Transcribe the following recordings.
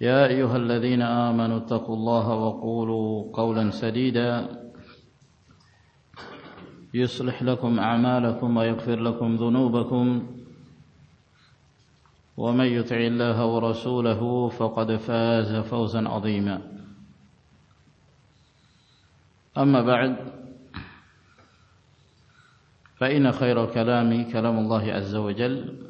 يا أيها الذين آمنوا اتقوا الله وقولوا قولا سديدا يصلح لكم أعمالكم ويغفر لكم ذنوبكم ومن يطع الله ورسوله فقد فاز فوزا عظيما أما بعد فإن خير الكلام كلام الله عز وجل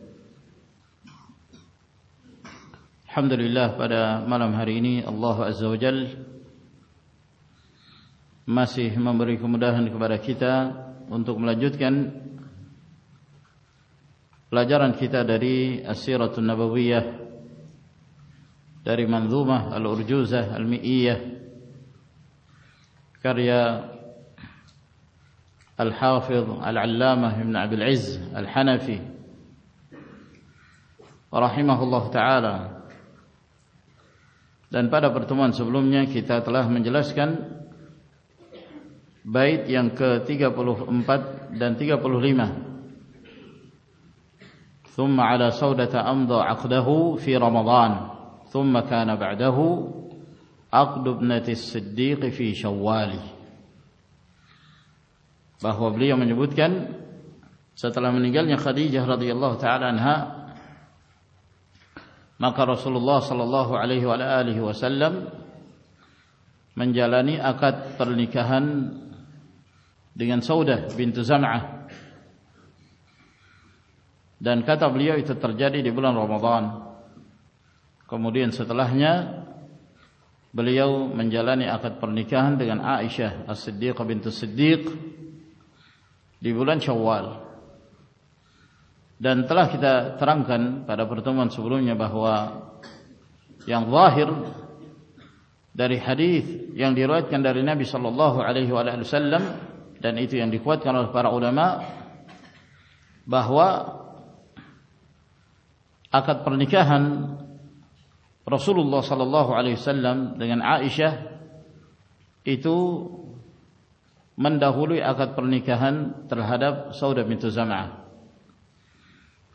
الحمد للہ بارہ مارا ہرینی اللہ کھیت منہ الرجوز الحفیم Dan pada pertemuan sebelumnya kita telah menjelaskan bait yang ke-34 dan 35. Thumma ala saudata amdha 'aqdahu fi Ramadan, thumma kana ba'dahu 'aqdu ibnati Siddiq fi Syawwal. Bahwa beliau menyebutkan setelah meninggalnya Khadijah radhiyallahu taala anha ما رسلحلی ہو ہوا سالم منجیالہ آخ پہ دودھ زما دن کا تبلی ترجیاں رما گن کم ستلا بلیا پلنی ہم دے گا آس آخین سوار دن تراکا ترام کن پارا برتمان سب باہواؤں ری نابلوائٹ آ ایشا مل آک پرنی ہم سو رب جما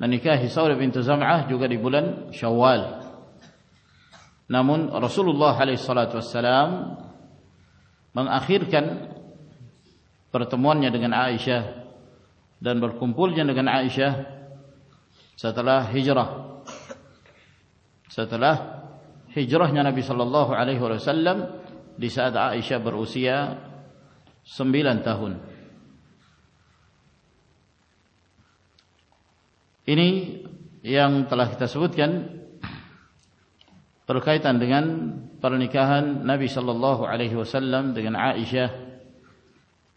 رس اللہ علیہ وسلم دن بر کمپول جنگ عشہ حجرہ نبی صلی اللہ علیہ وسلم بر اسیا سمبیلنتا ہن ایمنگ تلا کتا سبت گن پرگن پرنیخاحن نبی صلاح الیحسل دن آشہ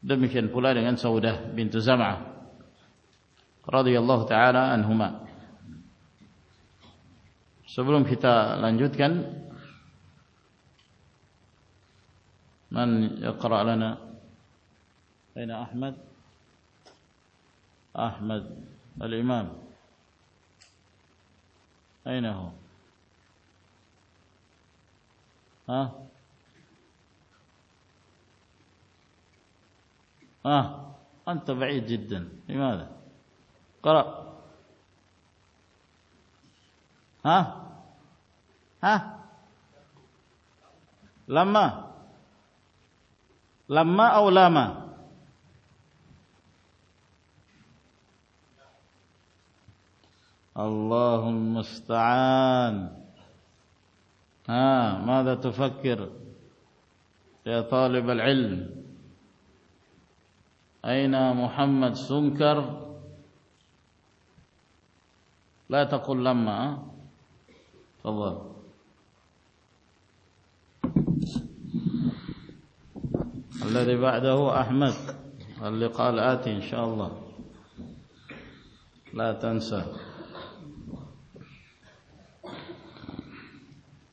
دکھائیں گے سودہ بیمہ اللہ ہوں سبر فیتھ لنج گرا لینا آدھا أين هو ها ها أنت بعيد جدا لماذا قرأ ها ها لما لما أو لاما اللهم مستعان ها ماذا تفكر يا طالب العلم أين محمد سنكر لا تقل لما تفضل الذي بعده أحمد اللي قال آتي إن شاء الله لا تنسى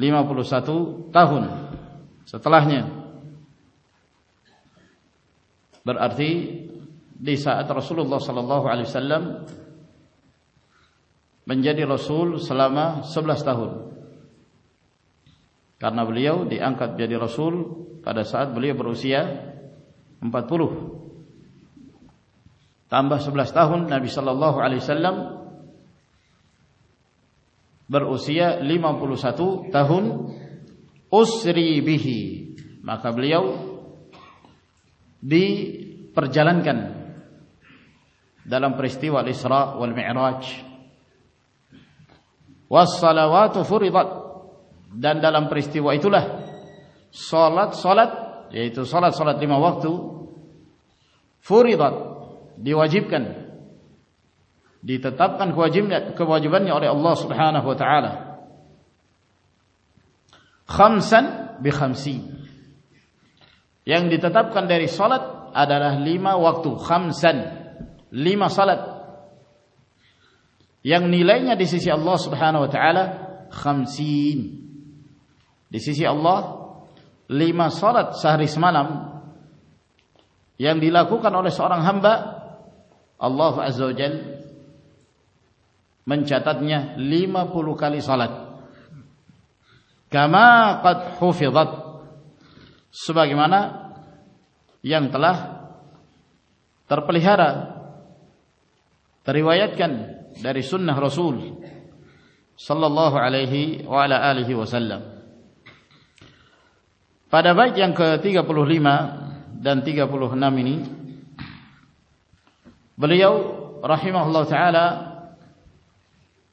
لیما پلو ساتو تاہون رسول اللہ اللہ رسول سلاما کارن بلیواد رسول بروسی پلو سبلاس تاہن نبی صلاح علی سلام بر اس لیما پلو ساتھی اویلن کن دلم پر ditetapkan kewajibannya, kewajibannya oleh Allah Subhanahu wa taala. Khamsan bi khamsi. Yang ditetapkan dari salat adalah lima waktu, khamsan. Lima salat. Yang nilainya di sisi Allah Subhanahu wa taala khamsin. Di sisi Allah lima salat sehari semalam yang dilakukan oleh seorang hamba Allah Azza wa Jalla mencatatnya 50 kali salat kama qad hufizat sebagaimana yang telah terpelihara teriwayatkan dari sunnah Rasul sallallahu alaihi wa ala alihi wasallam pada bait yang ke-35 dan 36 ini beliau rahimahullah taala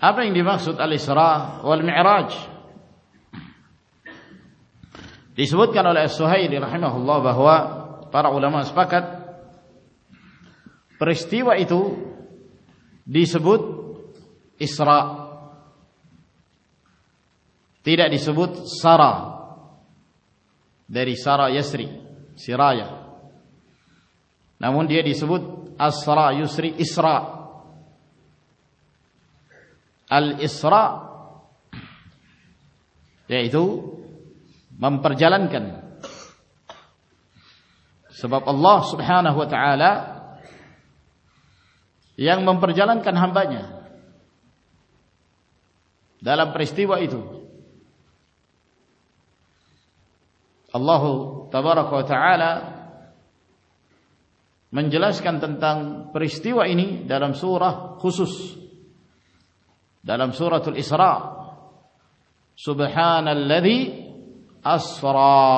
سرا یو شری اس السرا یاستی و ادو اللہ تب رکھو منجلس کن تن تنگ پرستی ونی دلم سورہ خوشوس dalam surat al-Isra subhanalladzi asra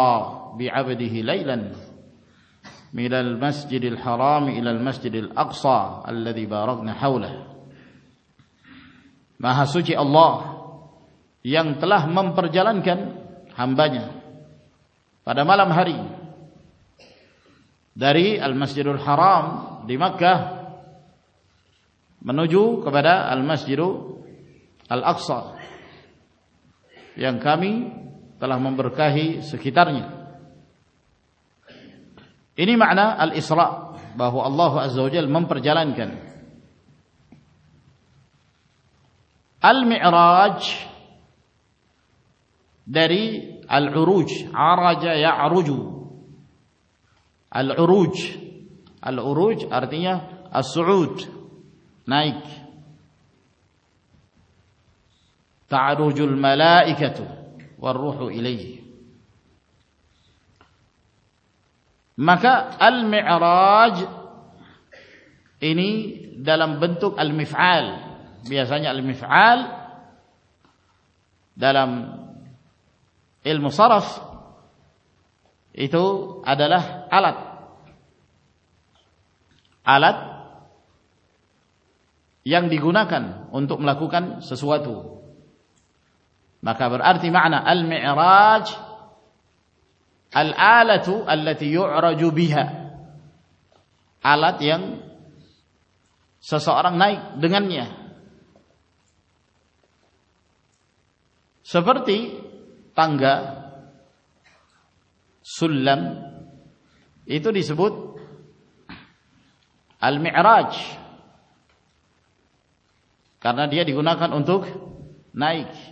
bi'abdihi laylan minal masjidil haram ilal masjidil aqsa alladzi barakna hawlah maha suci Allah yang telah memperjalankan hambanya pada malam hari dari al-masjidul haram di Makkah menuju kepada al-masjidul السر ممبر قاہی سختر انیم آنا السلام بابو اللہ ممپر جان کر تعرج الملائكة والروح إليه maka al-mi'raj al-mif'al al-mif'al ini dalam bentuk biasanya dalam ilmu دلم itu adalah alat alat yang digunakan untuk melakukan sesuatu خبر آرتی المراج اللہ اللہ تن سسو اور سرتی تنگا سلن یہ تو نہیں سب الراج کرناٹیہ دی گھونا کان انتو Naik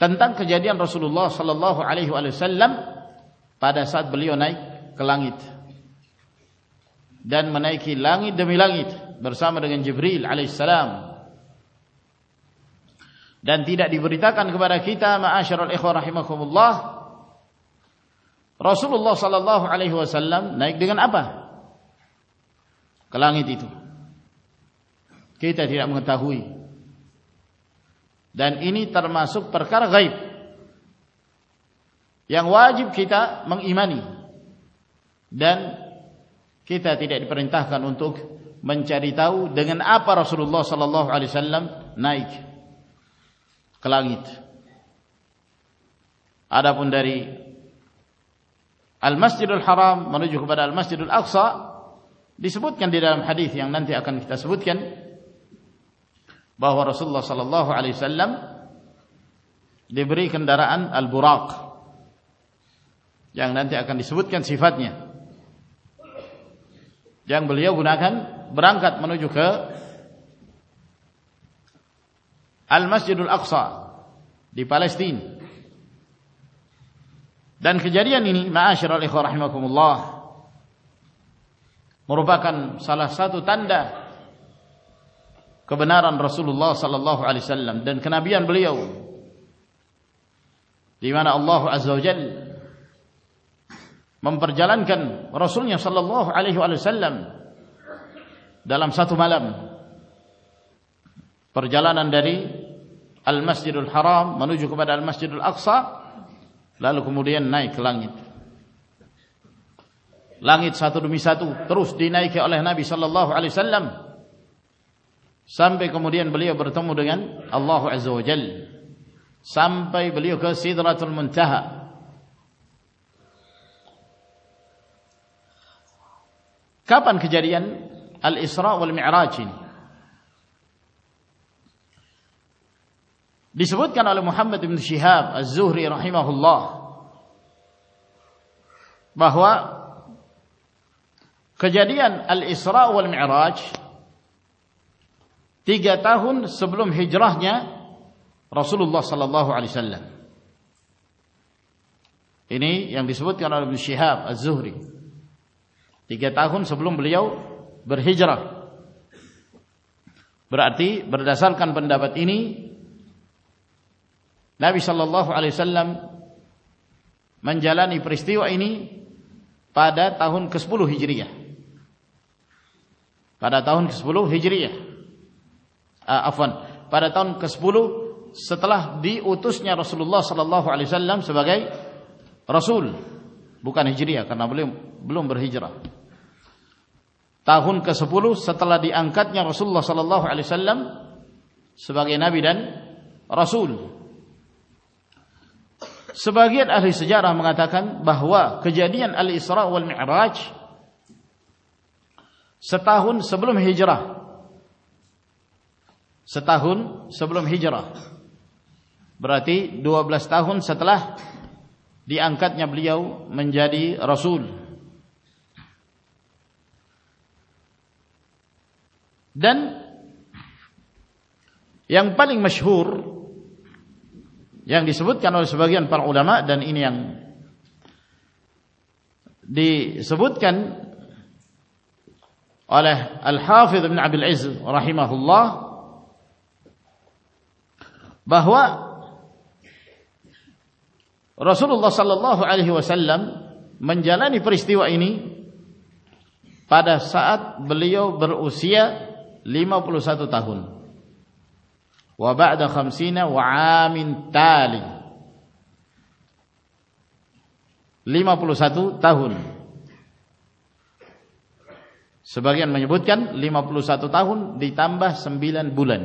tentang kejadian Rasulullah sallallahu alaihi wasallam pada saat beliau naik ke langit dan menaiki langit demi langit bersama dengan Jibril alaihi salam dan tidak diberitakan kepada kita ma'asyarul ikhwan rahimakumullah Rasulullah sallallahu alaihi wasallam naik dengan apa ke langit itu kita tidak mengetahui Dan ini termasuk perkara gaib yang wajib kita mengimani dan kita tidak diperintahkan untuk mencari tahu dengan apa Rasulullah sallallahu alaihi wasallam naik ke langit. Adapun dari Al-Masjidul Haram menuju kepada Al-Masjidul Aqsa disebutkan di dalam hadis yang nanti akan kita sebutkan بابرسول صلی اللہ دیبرین جنگل بنا گھن بران کت منوجو الجر دیستین اللہ مربا کنڈا kebenaran Rasulullah sallallahu alaihi wasallam dan kenabian beliau di mana Allah azza wajal memperjalankan rasulnya sallallahu alaihi wasallam dalam satu malam perjalanan dari Al Masjidil Haram menuju kepada Al Masjidil Aqsa lalu kemudian naik ke langit langit satu demi satu terus dinaiki oleh Nabi sallallahu alaihi wasallam sampai kemudian beliau bertemu dengan Allah Azza wa Jal sampai beliau ke Sidratul Muntaha kapan kejadian Al-Isra wal Mi'raj ini disebutkan oleh Muhammad bin Shihab Az-Zuhri rahimahullah bahwa kejadian Al-Isra wal Mi'raj تی گیا تاہن سبل ہی رسول اللہ صلا اللہ علیہ تھی گیا تاہون سبل کان بندی صا اللہ علیہ اللہ منجا نی پریسٹی کسبلوجری پاد تہن کسبلوجری uh, afwan pada tahun ke-10 setelah diutusnya Rasulullah sallallahu alaihi wasallam sebagai rasul bukan hijriah karena belum belum berhijrah tahun ke-10 setelah diangkatnya Rasulullah sallallahu alaihi wasallam sebagai nabi dan rasul sebagian ahli sejarah mengatakan bahwa kejadian Al-Isra wal Mi'raj setahun sebelum hijrah ستا ہن سبل ہی انکت یا رسول مشہور بہو رسول اللہ صلی اللہ علیہ وسلم منجن پر بولن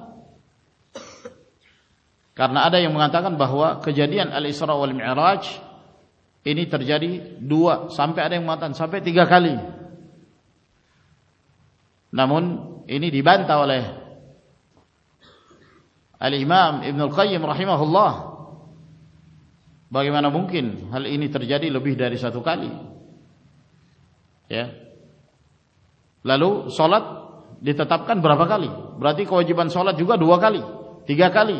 بہواجر والے بگیمانا ممکن لو بھی کالی لالو سولہ جیب سولہ دُکالی تیگا کالی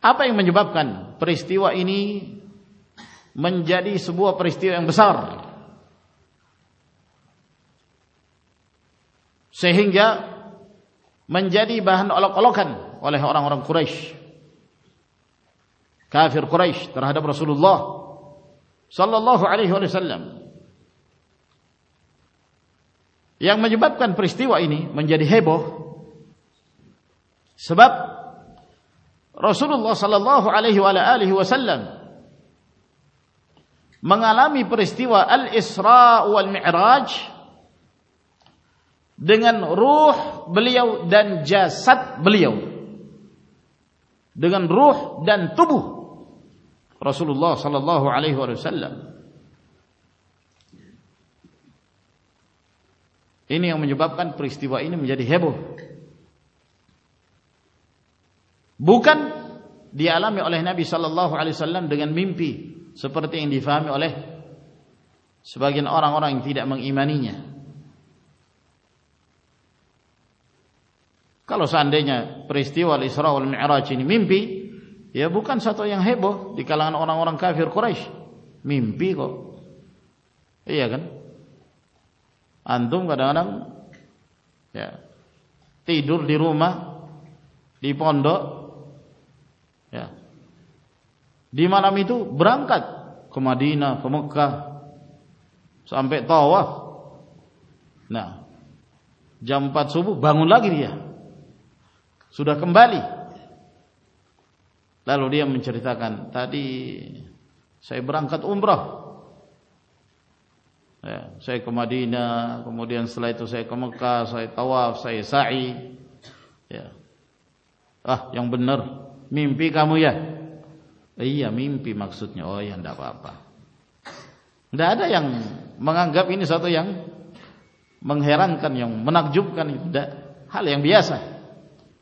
آپ منج بابستی سہنگیا پرست منجری ہو سبب رسول اللہ صلی اللہ وسلم دن بلی دنگن روبو رسول بوکن دیا پی سو پر اور ایمانی ہے سنڈے والا چینسات کو برم کتماد نا کمکا جمپات بھملہ گری ہے سو دکم بالی تعلقی امن چیتا تای سائ بران کام برو سائ کما دیماً سلائی تو سائکا سائ تا سائ سائی اہ یہاں بن میم پی کامیا ای پی مکسنی او یہاں دن منان گی نسو یا رن منگ جب کن دال یہاں بھی سر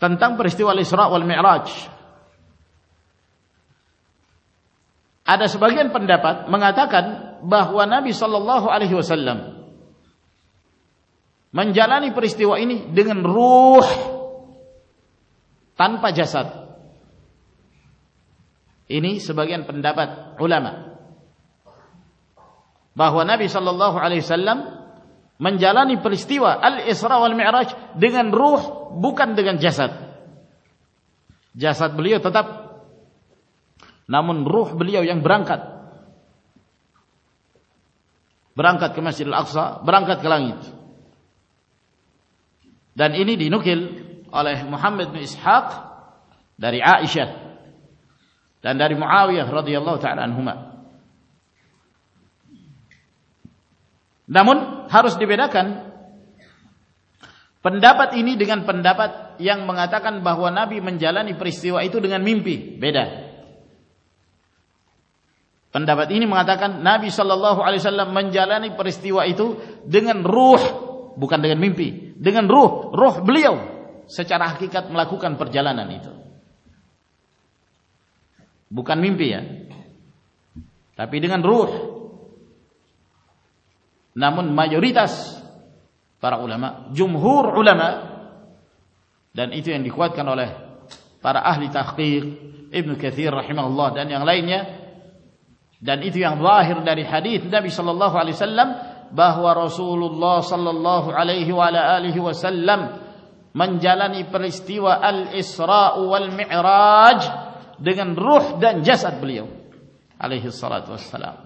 تنت پرستان پنڈا پت منگا تھا کن بہ نبی صلی اللہ علیہ وسلم منجن پرو تن پا جاتی پنڈا پتہ ما بہو نبی صلی اللہ علیہ وسلم روکن دگن جس جیسد بولو نمن روح بول برانکت برانکت روف بکانا بکن میمپی دن روح namun mayoritas para ulama, jumhur ulama dan itu yang dikuatkan oleh para ahli tahqiq Ibnu Katsir rahimahullah dan yang lainnya dan itu yang zahir dari hadis Nabi sallallahu alaihi wasallam bahwa Rasulullah sallallahu alaihi wa ala alihi wasallam menjalani peristiwa Al-Isra wal Mi'raj dengan ruh dan jasad beliau alaihi salatu wassalam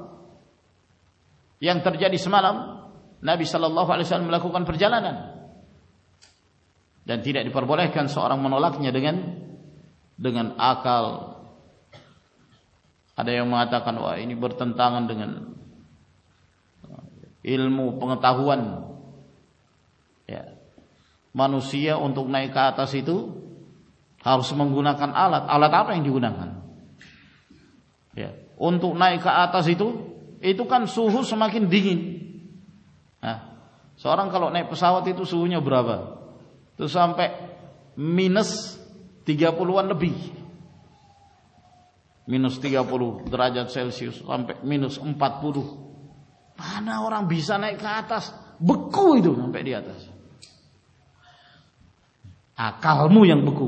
یعنٹر جیسے میشا اللہ پہلے گان پر جانا تین آپ اور ملا دن دنگ آکل آدھے ما نو یہ برتن تا دل ماہ منسی انتک نائک تاسیتو ہاؤس ملاد آپ دنتکا تا سیتو یہ تو کان سو سما کن دیگین کا سوئ برابر تو سرس تجاپ آل ہم بکو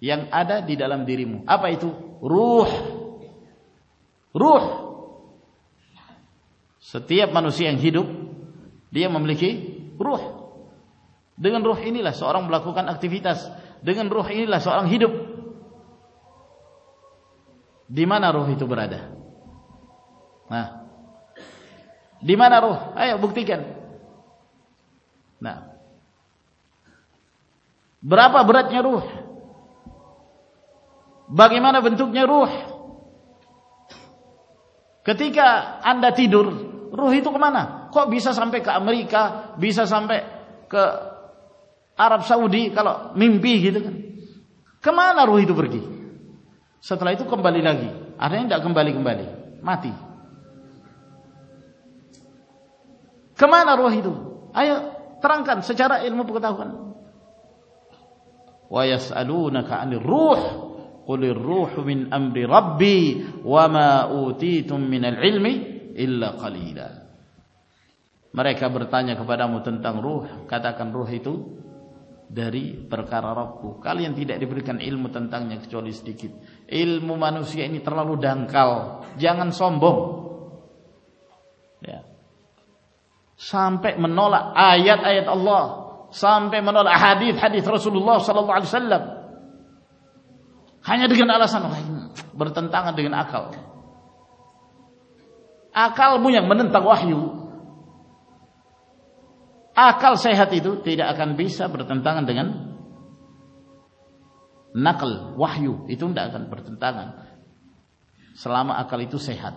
یعن آدا دی دال دیر میتھو رو سی مانوسی مملک رو دن رونی لسو اور لاکھو گانتی دس ہی درویت برآدا ڈیمانو بکتی براب برات کی رو باقی منتقل روح کتنی تیڈ روہ تو پہ مریسام پہ آرپس میم پی کم آ روہ دبر گی ستلائی تو کمبالی راگی آج کمبالی کمبالی ماتی کمانا روح دبر آئی تران کان سچارونا روح مر خبر چولیس ٹیک منسی جگہ سمبو سام پہ آپ لا دادی منٹ سہدو برتن تا نقل و تا گیم سلام اکلو سہد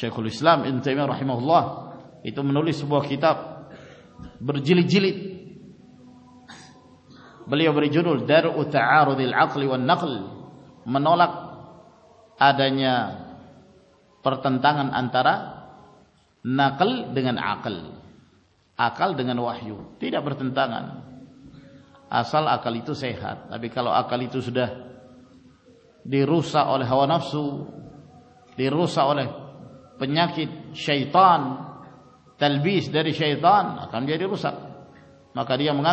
شیخ السلام رحم اللہ یہ تو بلی جیل نقل منترا نکل دکل آکلو رویہ دری شیتان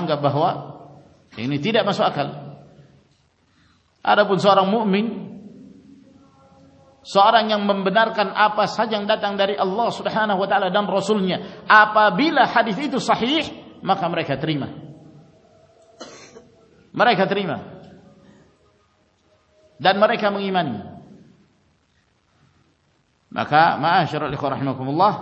کر بہو تیرے پوار مومی سارا اللہ رسول خاتری میں خاتری میں کم اللہ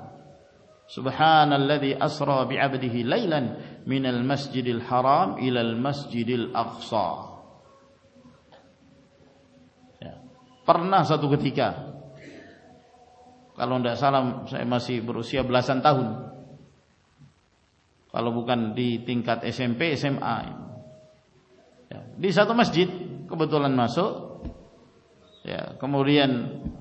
سبحان الذي اسرى بعبده ليلا من المسجد الحرام الى المسجد الاقصى ya. pernah satu ketika kalau tidak salah saya masih berusia belasan tahun kalau bukan di tingkat SMP SMA ya. di satu masjid kebetulan masuk ya kemudian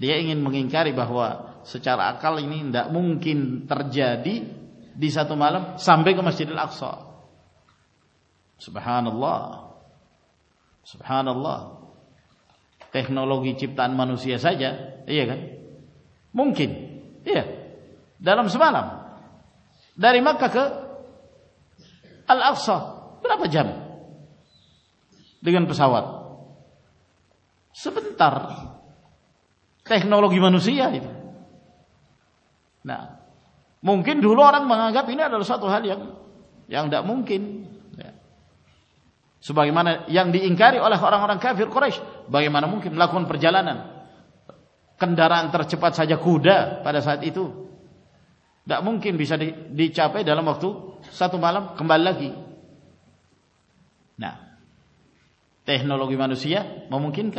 دیا ماری بہوا سچر چیپان منشی ہے ساجا گمکن سالم داری مکس پورا بجن پر سواد لکھ پر جانا چپکن بھی چاپو سا ملم کمبالی تھی نو لوگی منسی ہے ممکن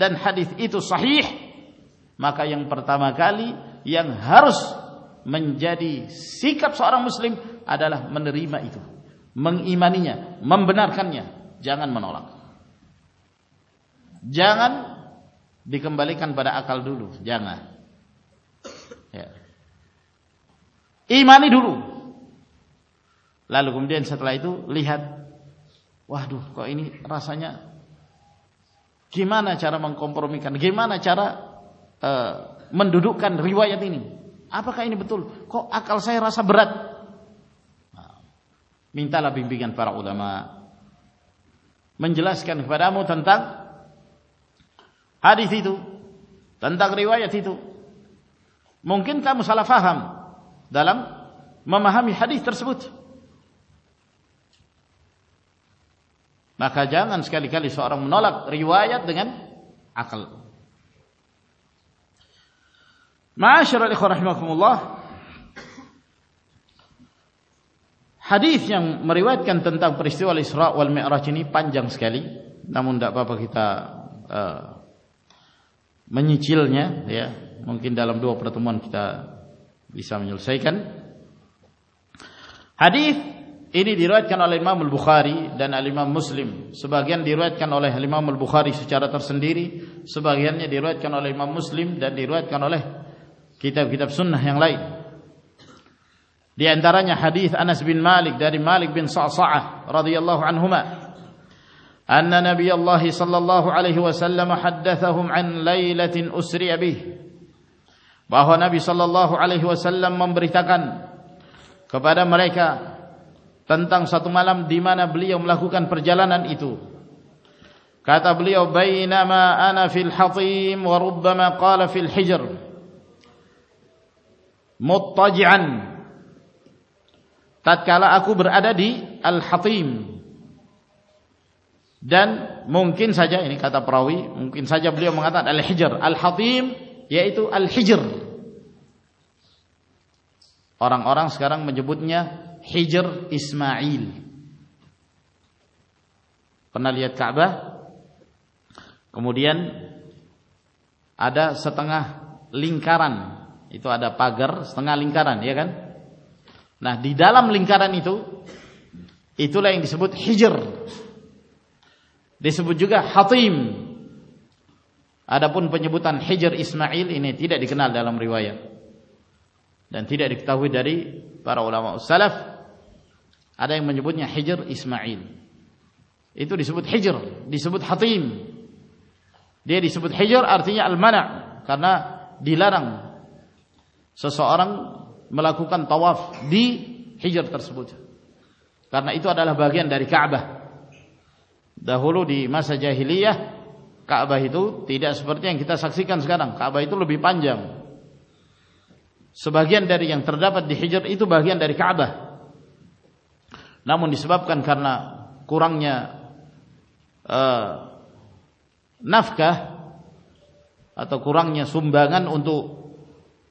دن حدیف اتو سہیخ مکا یگ پرتاما کا جی آپ سارا مسلم ادال ریم ایم بنا جانا جان دیکم بالکل اکل ڈھلو جانا ایمانی ڈھلو لال گمدین سات لوگ لے راسا گیمانچار کومپروم آچارا من ڈھوک روای آدین آپ نے بتلسا پار ادا منجلس پیرا منتقری ریوا یا ممکن کا مسا لفا ہم دل مما ہم ہری مخاج ان سو رم نولا ریوایات دن آکل حیفتنی پانچ نا من کتا میم کتابی kitab-kitab sunnah yang lain. Di antaranya hadis Anas bin Malik dari Malik bin Sa'sa'ah radhiyallahu anhuma. أن نبي الله صلى الله عليه وسلم حدثهم عن ليلة أسري به bahwa Nabi صلى الله عليه وسلم memberitakan kepada mereka tentang satu malam di mana beliau melakukan perjalanan itu kata beliau بينما أنا في الحطيم وربما قال في الحجر مت کافیم دین ممکن ساجا پڑوکن ساجا المجر اور جبوتیں اسمائل کا کموڈین آدما لینکارن پاگر سنگا لنکارا نیا گا دیم لینکارا نتو ایسبت جگہ آدھا اسماعیل تیر ادیکم ریوایا تیرے ہواف آدھا ہجر اسماعیل disebut توجر dia disebut hijr artinya al-mana' karena dilarang س سو روزین داریو دین کتا سکسی پانچ بہتری کا منس بپ کن کرنا کورنیہ نف کا تو کور گنت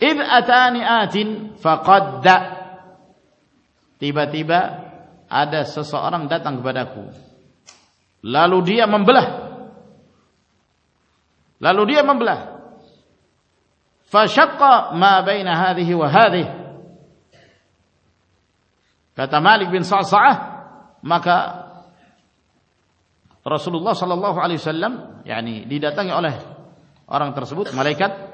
ibatani atin faqadda tiba-tiba ada seseorang datang kepadaku lalu dia membelah lalu dia membelah fashaqqa ma baina hadhihi wa hadhihi kata Malik bin Sa'sa'ah maka Rasulullah sallallahu alaihi wasallam yakni didatangi oleh orang tersebut malaikat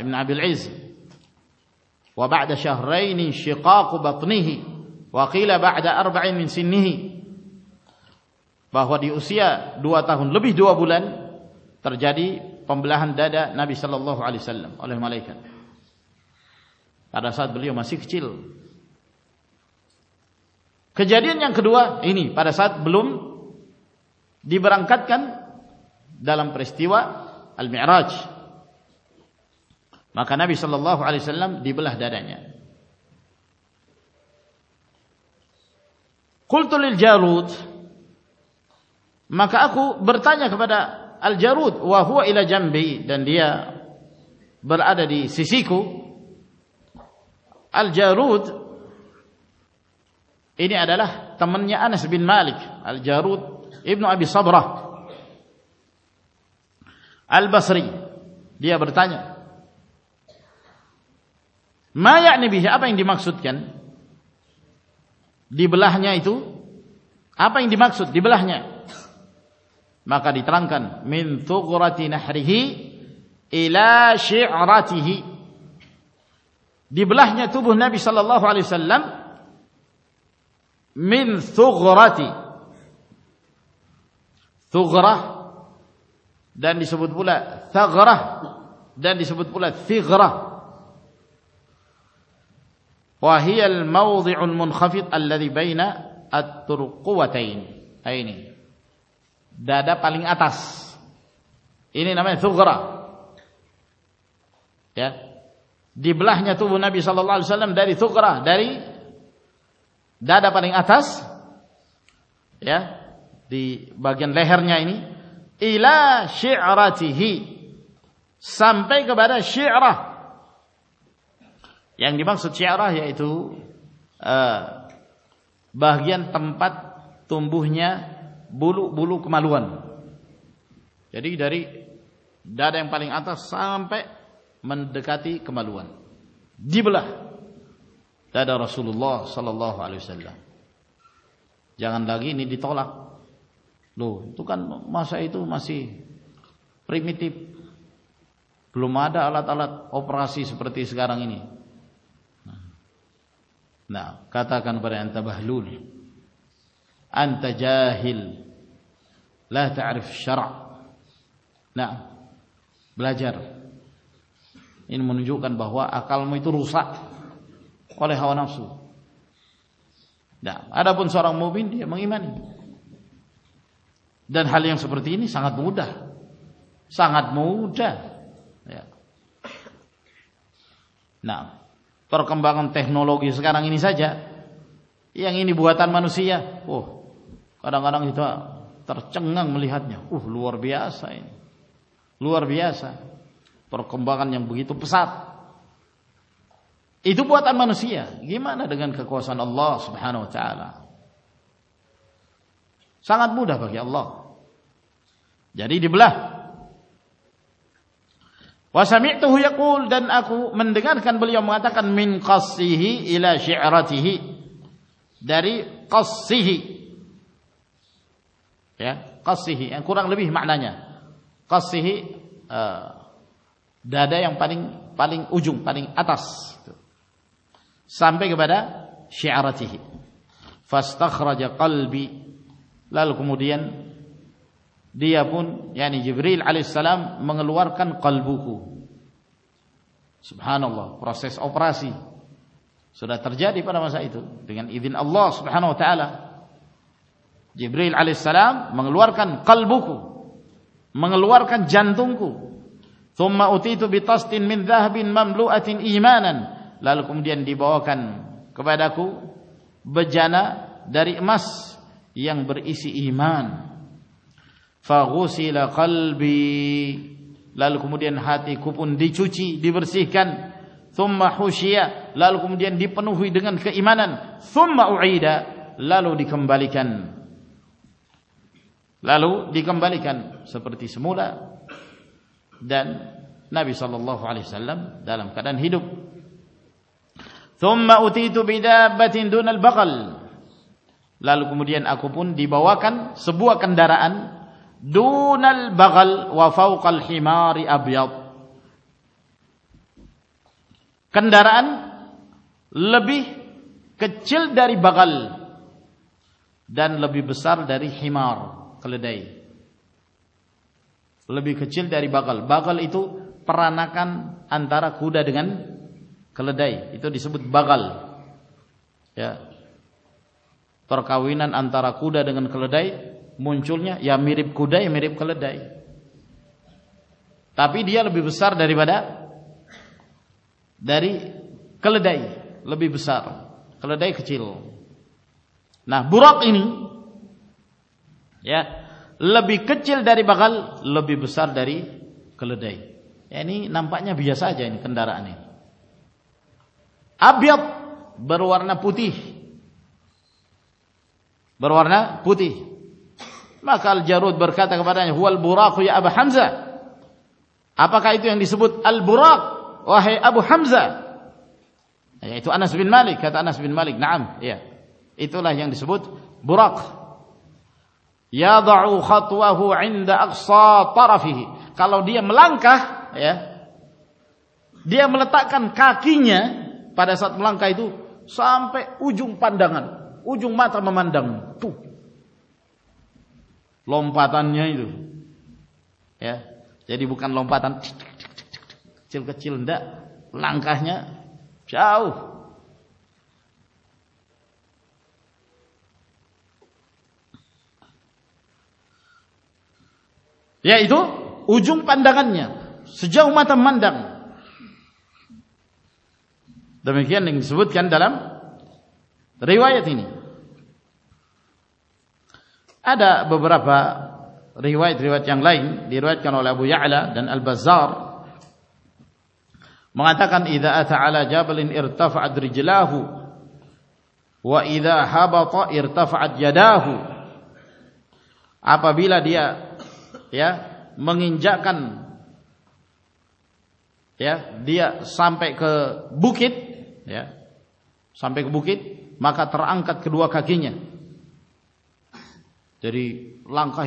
ابن عبد العز وبعد شهرين شقاق بطنه وقيل بعد اربع من سنه bahwa di usia 2 tahun lebih 2 bulan terjadi pembelahan dada Nabi sallallahu alaihi wasallam oleh malaikat pada saat beliau masih kecil kejadian yang kedua ini pada saat belum diberangkatkan dalam peristiwa al-mi'raj اللہ علیہ الن سو الروت الرود السری دیا برتاج بھی آپ دماغ سوتلا دماغ سوتلا بھی صلی اللہ علیہ مین سو گوراتی سبوت بولا سہ دینی سبوت بولا سی گرہ وهي الموضع المنخفض الذي بين الترقوتين ini dada paling atas ini namanya thughra ya dibelahnya tubuh Nabi sallallahu alaihi wasallam dari thughra dari dada paling atas ya di bagian lehernya ini ila syi'ratihi sampai kepada syi'rah یاں بچ رہا بہ گان تمپتمال کمالولہ داد لہ جاگن لگی نیتولا لو تو ماسا ماسی پرتیش گار بہل جہل منجو بہوا کا روس کال ہوسر موبائل موٹا سوٹا پور کم باغن تحن لوگ یہ آگی بہتر معیے اوہر ارن تر چنگ لیس لو ریاس ہے باغی تو پس یہ تو بوتن منسی یہ مان رہ گو سن لو سوانو چار سنات بولا جری بلا لبا کا پلینگ اجو پلین آتاس سمپے کے بارے شیار پھاسٹر کلبی لال کمدین اپن سلام منگلوار کن کلبو کو منگلوار کن جنت کو لال کنڈیڈ لال کماری لال کم دیمان لال کماری باغلانداری باغلسار داری باغل بغل یہ تو پاراکان باغل ترکاً اتارا کدا دن خلے د منچول میرے کو میرے کلر داری بدا داری کل بسار بور لبی کچل داری بگال لبی بسار داری کل نامپنسا جی کنڈرا نہیں آپ بروارنا پوتی کال جروت برقاط آپ اب ہمزنگ بوراکن منڈنگ لمپاتی بکن لو پاتن چل کا چل دے لگا چند گانے سوجو مت منگی سوبت کیا درم ریوایتی آبر پا رواج ریواج چن لائن رواج کا بلن ارتاف ادر جلاف ادا آپ من جان دیا بک را کے روا کھا کل پنڈوست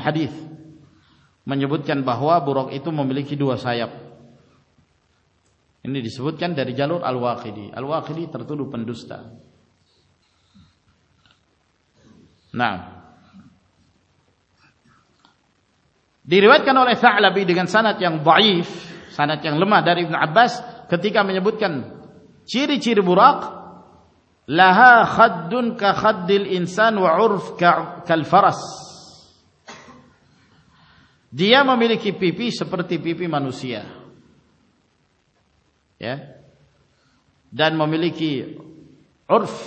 ہادیفت بہوا بوروا پنڈوست مجب چیری براق لہ ختون کا خت دل انسان و عرف کا کلفرس دیا مملی کی پیپی سپرتی پیپی منوشیا دین ملکی عرف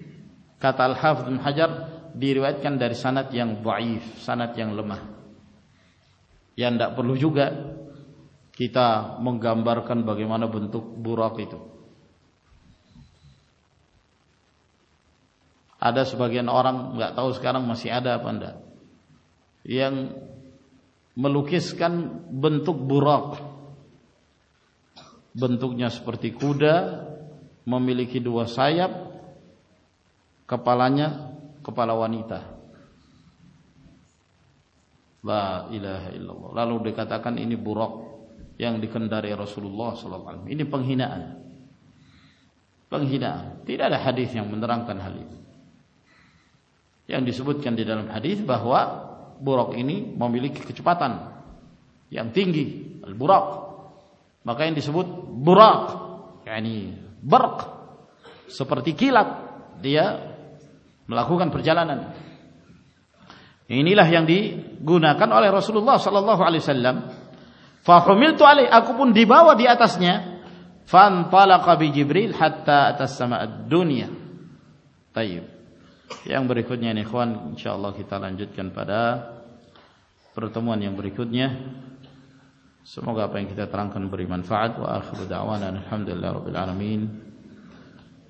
لوج کتا منگمبر کن بگے من بنٹک بوراک آدر بگین اور اس کا لوکیس کن بنتک بوراک بنتک یاس پرتی ممی لکھی دو سایاب کپال کپالا نیتا بورک یا رسول پنہ تین ہادیس رن ہادی یادیس بہوا بورک ممبئی چپاتن تینگی بوراک بکن seperti kilat dia melakukan perjalanan inilah yang digunakan oleh Rasulullah sallallahu alaihi wasallam fa humiltu alai aku pun dibawa di atasnya fan talaqa bi jibril hatta atas sama'ad dunya tayyib yang berikutnya ini ikhwan insyaallah kita lanjutkan pada pertemuan yang berikutnya semoga apa yang kita terangkan beri manfaat wa akhiru da'wana alhamdulillahi rabbil alamin